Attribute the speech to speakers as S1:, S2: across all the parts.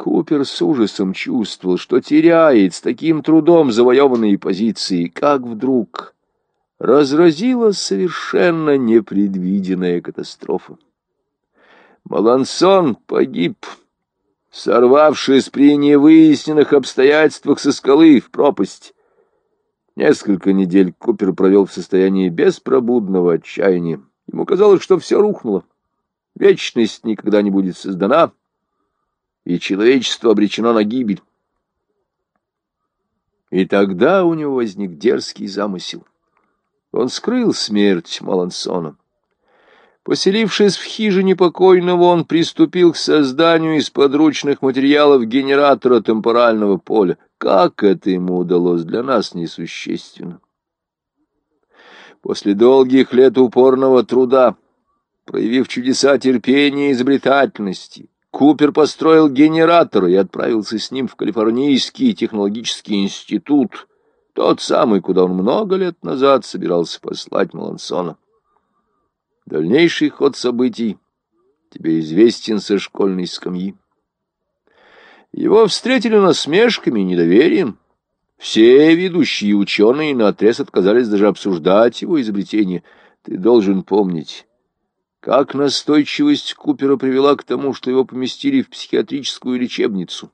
S1: Купер с ужасом чувствовал, что теряет с таким трудом завоеванные позиции, как вдруг разразилась совершенно непредвиденная катастрофа. Малансон погиб, сорвавшись при невыясненных обстоятельствах со скалы в пропасть. Несколько недель Купер провел в состоянии беспробудного отчаяния. Ему казалось, что все рухнуло. Вечность никогда не будет создана, и человечество обречено на гибель. И тогда у него возник дерзкий замысел. Он скрыл смерть Малансона. Поселившись в хижине покойного, он приступил к созданию из подручных материалов генератора темпорального поля. Как это ему удалось, для нас несущественно. После долгих лет упорного труда, проявив чудеса терпения и изобретательности, Купер построил генератор и отправился с ним в Калифорнийский технологический институт, тот самый, куда он много лет назад собирался послать Малансона. Дальнейший ход событий тебе известен со школьной скамьи. Его встретили насмешками и недоверием. Все ведущие ученые наотрез отказались даже обсуждать его изобретение. Ты должен помнить, как настойчивость Купера привела к тому, что его поместили в психиатрическую лечебницу,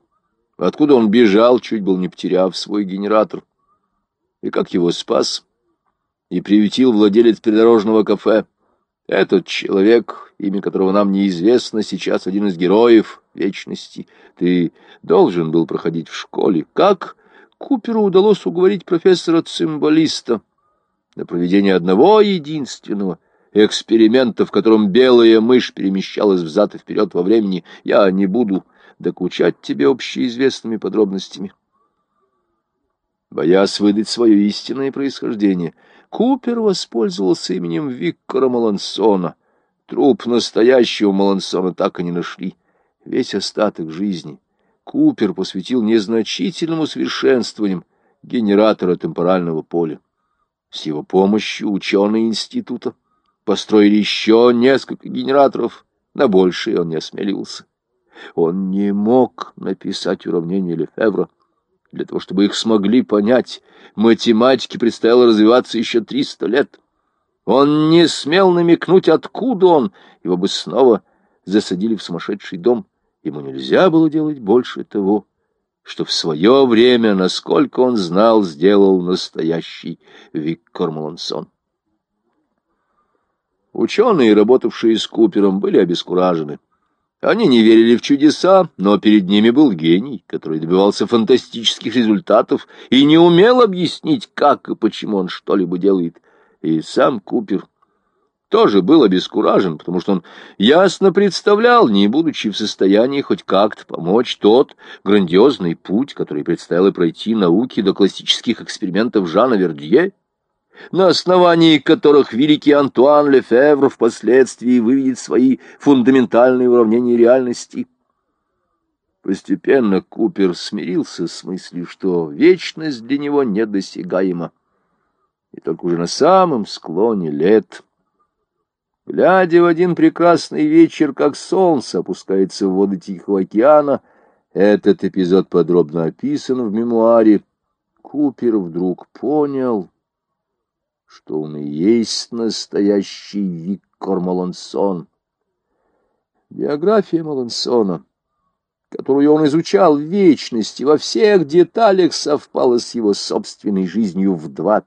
S1: откуда он бежал, чуть был не потеряв свой генератор, и как его спас и приютил владелец придорожного кафе. Этот человек, имя которого нам неизвестно, сейчас один из героев вечности. Ты должен был проходить в школе. Как Куперу удалось уговорить профессора-цимбалиста на проведение одного единственного — эксперимента, в котором белая мышь перемещалась взад и вперед во времени, я не буду докучать тебе общеизвестными подробностями. Боясь выдать свое истинное происхождение, Купер воспользовался именем Виктора Малансона. Труп настоящего Малансона так и не нашли. Весь остаток жизни Купер посвятил незначительному совершенствованиям генератора темпорального поля. С его помощью ученые института построили еще несколько генераторов, на большее он не осмеливался. Он не мог написать уравнения Лефевра. Для того, чтобы их смогли понять, математике предстояло развиваться еще триста лет. Он не смел намекнуть, откуда он, его бы снова засадили в сумасшедший дом. Ему нельзя было делать больше того, что в свое время, насколько он знал, сделал настоящий Виктор Малансон. Ученые, работавшие с Купером, были обескуражены. Они не верили в чудеса, но перед ними был гений, который добивался фантастических результатов и не умел объяснить, как и почему он что-либо делает. И сам Купер тоже был обескуражен, потому что он ясно представлял, не будучи в состоянии хоть как-то помочь, тот грандиозный путь, который предстояло пройти науке до классических экспериментов Жана Вердье, на основании которых великий Антуан Лефевр впоследствии выведет свои фундаментальные уравнения реальности. Постепенно Купер смирился с мыслью, что вечность для него недосягаема. И только уже на самом склоне лет, глядя в один прекрасный вечер, как солнце опускается в воды Тихого океана, этот эпизод подробно описан в мемуаре, Купер вдруг понял что он и есть настоящий Виктор Малансон. Биография Малансона, которую он изучал в вечности, во всех деталях совпала с его собственной жизнью в два